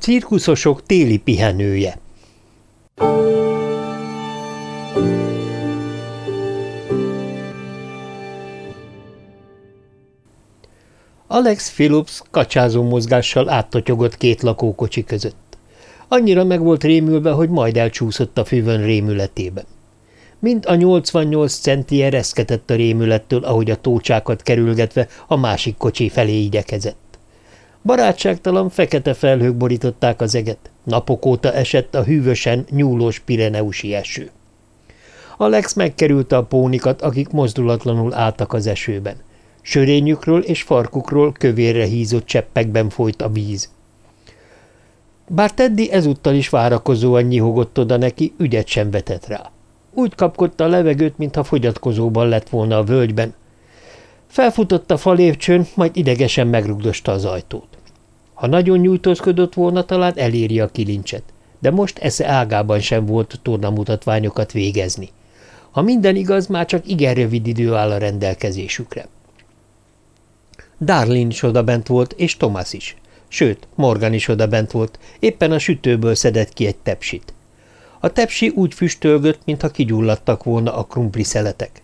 Cirkuszosok téli pihenője Alex Phillips kacsázó mozgással áttotyogott két lakókocsi között. Annyira meg volt rémülve, hogy majd elcsúszott a füvön rémületében. Mind a 88 centi ereszkedett a rémülettől, ahogy a tócsákat kerülgetve a másik kocsi felé igyekezett. Barátságtalan fekete felhők borították az eget, napok óta esett a hűvösen nyúlós pireneusi eső. Alex megkerülte a pónikat, akik mozdulatlanul álltak az esőben. Sörényükről és farkukról kövérre hízott cseppekben folyt a víz. Bár Teddy ezúttal is várakozóan nyihogott oda neki, ügyet sem vetett rá. Úgy kapkodta a levegőt, mintha fogyatkozóban lett volna a völgyben. Felfutott a falépcsőn, majd idegesen megrugdosta az ajtót. Ha nagyon nyújtózkodott volna, talán eléri a kilincset, de most esze ágában sem volt tornamutatványokat végezni. Ha minden igaz, már csak igen rövid idő áll a rendelkezésükre. Darlin is odabent volt, és Thomas is. Sőt, Morgan is odabent volt, éppen a sütőből szedett ki egy tepsit. A tepsi úgy füstölgött, mintha kigyulladtak volna a krumpli szeletek.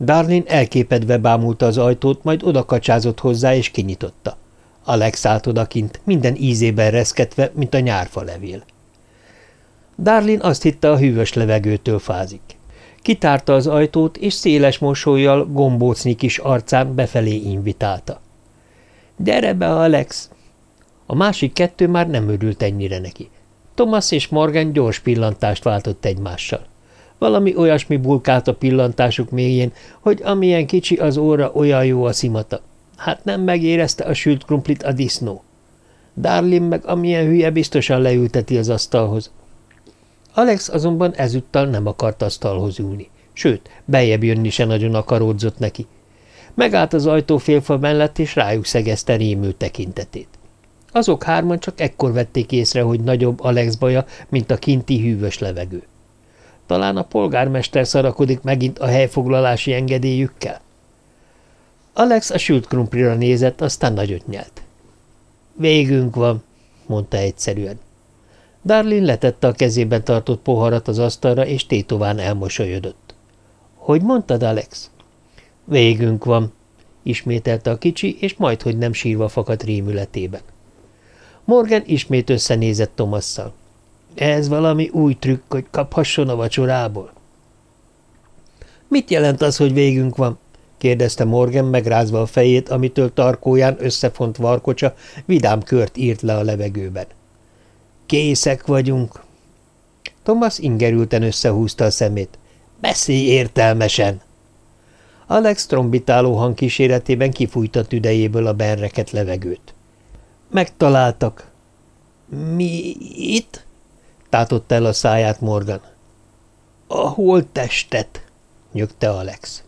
Darlin elképedve bámulta az ajtót, majd odakacsázott hozzá és kinyitotta. Alex állt odakint, minden ízében reszketve, mint a nyárfa levél. Darlin azt hitte, a hűvös levegőtől fázik. Kitárta az ajtót, és széles mosolyjal gombócnyi kis arcán befelé invitálta. – Gyere be, Alex! A másik kettő már nem örült ennyire neki. Thomas és Morgan gyors pillantást váltott egymással. Valami olyasmi bulkált a pillantásuk mélyén, hogy amilyen kicsi az óra, olyan jó a szimata. Hát nem megérezte a sült krumplit a disznó. Darlin meg amilyen hülye biztosan leülteti az asztalhoz. Alex azonban ezúttal nem akart asztalhoz ülni, sőt, bejebb jönni se nagyon akaródzott neki. Megállt az ajtó félfa mellett, és rájuk szegezte rémült tekintetét. Azok hárman csak ekkor vették észre, hogy nagyobb Alex baja, mint a kinti hűvös levegő. Talán a polgármester szarakodik megint a helyfoglalási engedélyükkel? Alex a sült krumplira nézett, aztán nagyot nyelt. Végünk van, mondta egyszerűen. Darlin letette a kezében tartott poharat az asztalra, és tétován elmosolyodott. – Hogy mondtad, Alex? – Végünk van, ismételte a kicsi, és majdhogy nem sírva fakadt rémületében. Morgan ismét összenézett Tomasszal. – Ez valami új trükk, hogy kaphasson a vacsorából? – Mit jelent az, hogy végünk van? – kérdezte Morgan megrázva a fejét, amitől tarkóján összefont varkocsa vidám kört írt le a levegőben. – Készek vagyunk. Thomas ingerülten összehúzta a szemét. Beszélj értelmesen! Alex trombitáló hang kíséretében kifújta tüdejéből a berreket levegőt. Megtaláltak. Mi itt? tátott el a száját Morgan. A holttestet, nyögte Alex.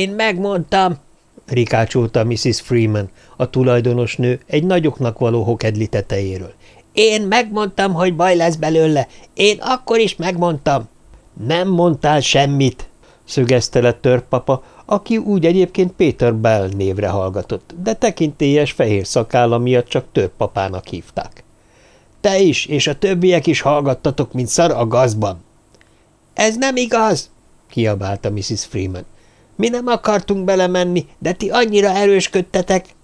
Én megmondtam, rikácsolta Mrs. Freeman, a tulajdonosnő egy nagyoknak való hokedli tetejéről. Én megmondtam, hogy baj lesz belőle. Én akkor is megmondtam. Nem mondtál semmit, szögezte le törpapa, aki úgy egyébként Péter Bell névre hallgatott, de tekintélyes fehér szakálla miatt csak törpapának hívták. Te is, és a többiek is hallgattatok, mint szar a gazban. Ez nem igaz, kiabálta Mrs. Freeman. Mi nem akartunk belemenni, de ti annyira erősködtetek.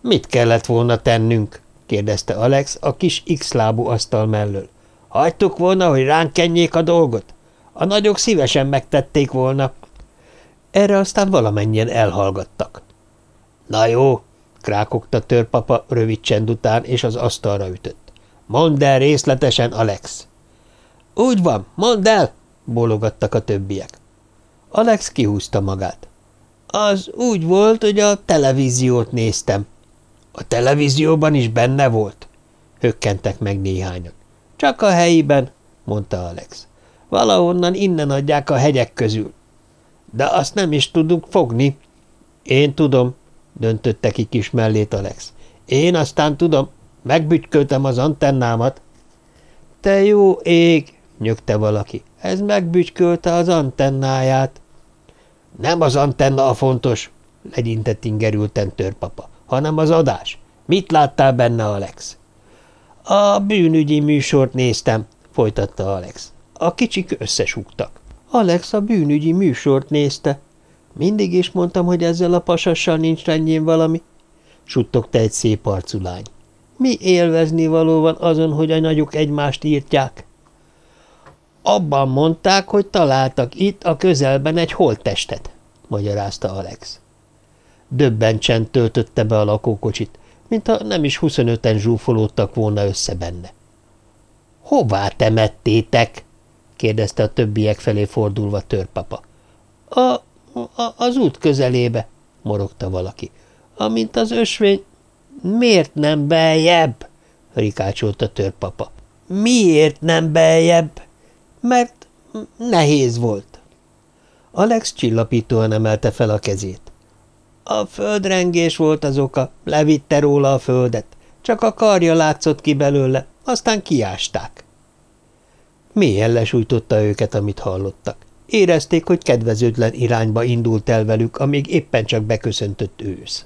Mit kellett volna tennünk? kérdezte Alex a kis X-lábú asztal mellől. Hagytuk volna, hogy ránk kenjék a dolgot? A nagyok szívesen megtették volna. Erre aztán valamennyien elhallgattak. Na jó, krákogta törpapa rövid csend után, és az asztalra ütött. Mondd el részletesen, Alex. Úgy van, mondd el, bólogattak a többiek. Alex kihúzta magát. Az úgy volt, hogy a televíziót néztem. A televízióban is benne volt? Hökkentek meg néhányan. Csak a helyiben, mondta Alex. Valahonnan innen adják a hegyek közül. De azt nem is tudunk fogni. Én tudom, döntötte ki kis mellét Alex. Én aztán tudom, megbütyköltem az antennámat. Te jó ég, nyögte valaki. Ez megbütykölte az antennáját. Nem az antenna a fontos, legyintett ingerülten törpapa, hanem az adás. Mit láttál benne, Alex? A bűnügyi műsort néztem, folytatta Alex. A kicsik összesúgtak. Alex a bűnügyi műsort nézte. Mindig is mondtam, hogy ezzel a pasassal nincs rendjén valami, suttogta egy szép arcú. Mi élvezni való van azon, hogy a nagyok egymást írtják? Abban mondták, hogy találtak itt a közelben egy holttestet, magyarázta Alex. Döbben töltötte be a lakókocsit, mintha nem is huszonöten zsúfolódtak volna össze benne. – Hová temettétek? – kérdezte a többiek felé fordulva törpapa. A, – a, Az út közelébe – morogta valaki. – Amint az ösvény… – Miért nem beljebb? – rikácsolta törpapa. – Miért nem beljebb? – Mert nehéz volt. Alex csillapítóan emelte fel a kezét. A földrengés volt az oka, levitte róla a földet. Csak a karja látszott ki belőle, aztán kiásták. Mélyen lesújtotta őket, amit hallottak. Érezték, hogy kedvezőtlen irányba indult el velük, amíg éppen csak beköszöntött ősz.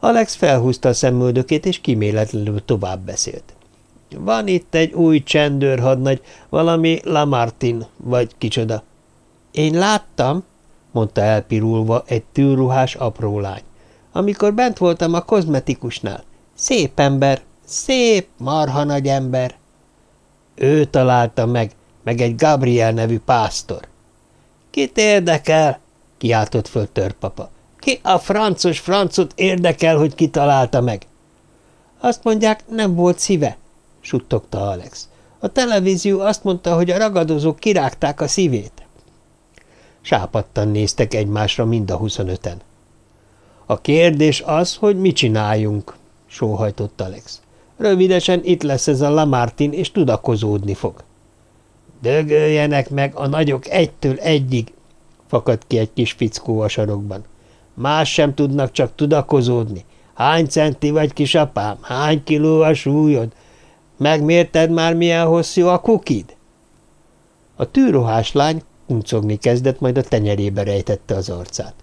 Alex felhúzta a szemöldökét, és kiméletlenül tovább beszélt. Van itt egy új csendőrhadnagy, valami Lamartin, vagy kicsoda. Én láttam, mondta elpirulva egy tűrruhás apró lány. Amikor bent voltam a kozmetikusnál. Szép ember, szép, marha nagy ember. Ő találta meg, meg egy Gabriel nevű pásztor. Kit érdekel? kiáltott föl törpapa. Ki a francos francot érdekel, hogy kitalálta meg? Azt mondják, nem volt szíve, suttogta Alex. A televízió azt mondta, hogy a ragadozók kirágták a szívét. Sápadtan néztek egymásra mind a huszonöten. A kérdés az, hogy mit csináljunk, sóhajtott Alex. Rövidesen itt lesz ez a Lamartin, és tudakozódni fog. Dögöljenek meg a nagyok egytől egyig, fakadt ki egy kis fickó a sarokban. Más sem tudnak csak tudakozódni. Hány centi vagy, kisapám? Hány kiló a súlyod? Megmérted már, milyen hosszú a kukid? A tűrohás lány Uncogni kezdett, majd a tenyerébe rejtette az arcát.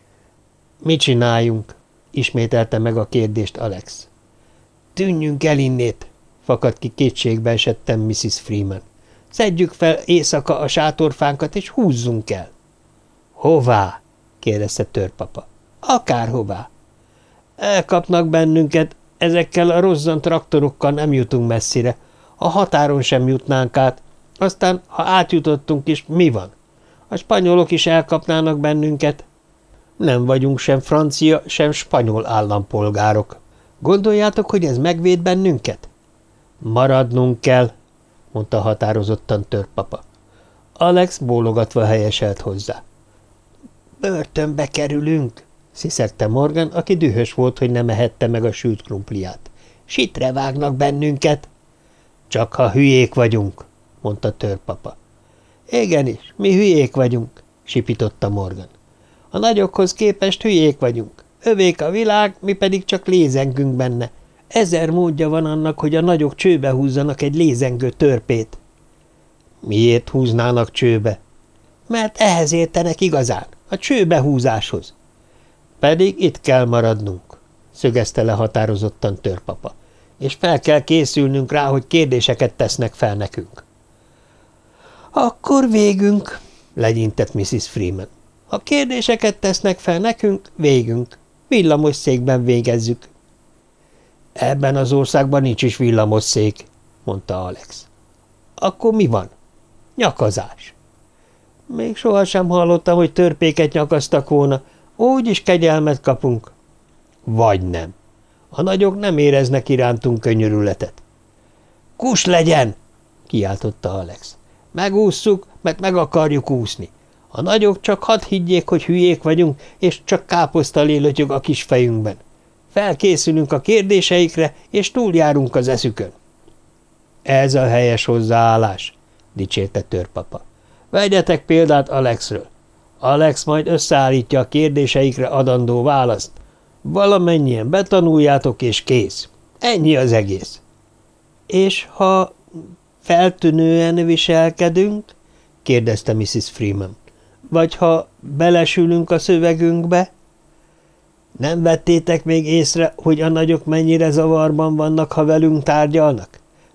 – Mit csináljunk? – ismételte meg a kérdést Alex. – Tűnjünk el innét! – fakadt ki kétségbe esettem Mrs. Freeman. – Szedjük fel éjszaka a sátorfánkat, és húzzunk el! – Hová? – kérdezte törpapa. – Akárhová. – Elkapnak bennünket, ezekkel a rozzant traktorokkal nem jutunk messzire. A határon sem jutnánk át, aztán, ha átjutottunk is, mi van? A spanyolok is elkapnának bennünket. Nem vagyunk sem francia, sem spanyol állampolgárok. Gondoljátok, hogy ez megvéd bennünket? Maradnunk kell, mondta határozottan törpapa. Alex bólogatva helyeselt hozzá. Börtönbe kerülünk, sziszegte Morgan, aki dühös volt, hogy nem ehette meg a sült krumpliát. Sitre vágnak bennünket. Csak ha hülyék vagyunk, mondta törpapa. Igenis, mi hülyék vagyunk, sipította Morgan. A nagyokhoz képest hülyék vagyunk. Övék a világ, mi pedig csak lézengünk benne. Ezer módja van annak, hogy a nagyok csőbe húzzanak egy lézengő törpét. Miért húznának csőbe? Mert ehhez értenek igazán, a csőbehúzáshoz. Pedig itt kell maradnunk, szögezte le határozottan törpapa, és fel kell készülnünk rá, hogy kérdéseket tesznek fel nekünk. Akkor végünk, legyintett Mrs. Freeman. Ha kérdéseket tesznek fel nekünk, végünk. Villamos székben végezzük. Ebben az országban nincs is villamos szék, mondta Alex. Akkor mi van? Nyakazás. Még sohasem hallottam, hogy törpéket nyakaztak volna. Úgy is kegyelmet kapunk. Vagy nem. A nagyok nem éreznek irántunk könyörületet. Kus legyen! kiáltotta Alex. Megússzuk, mert meg akarjuk úszni. A nagyok csak hadd higgyék, hogy hülyék vagyunk, és csak káposzta lélötyög a kis fejünkben. Felkészülünk a kérdéseikre, és túljárunk az eszükön. Ez a helyes hozzáállás, dicsérte törpapa. Vegyetek példát Alexről. Alex majd összeállítja a kérdéseikre adandó választ. Valamennyien betanuljátok, és kész. Ennyi az egész. És ha feltűnően viselkedünk? kérdezte Mrs. Freeman. Vagy ha belesülünk a szövegünkbe? Nem vettétek még észre, hogy a nagyok mennyire zavarban vannak, ha velünk tárgyalnak?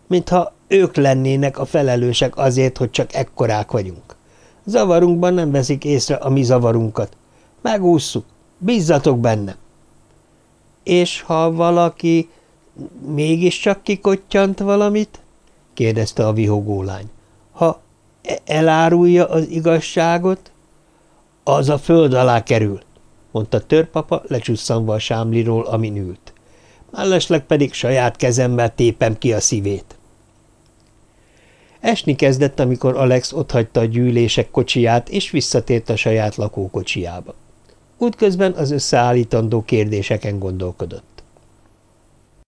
Mintha ők lennének a felelősek azért, hogy csak ekkorák vagyunk. Zavarunkban nem veszik észre a mi zavarunkat. Megússzuk. Bízzatok bennem. És ha valaki mégiscsak kikottyant valamit? kérdezte a vihogó lány. Ha e- elárulja az igazságot? Az a föld alá kerül, mondta törpapa, lecsusszanva a sámliról, amin ült. Mellesleg pedig saját kezemmel tépem ki a szívét. Esni kezdett, amikor Alex otthagyta a gyűlések kocsiját, és visszatért a saját lakókocsijába. Útközben az összeállítandó kérdéseken gondolkodott.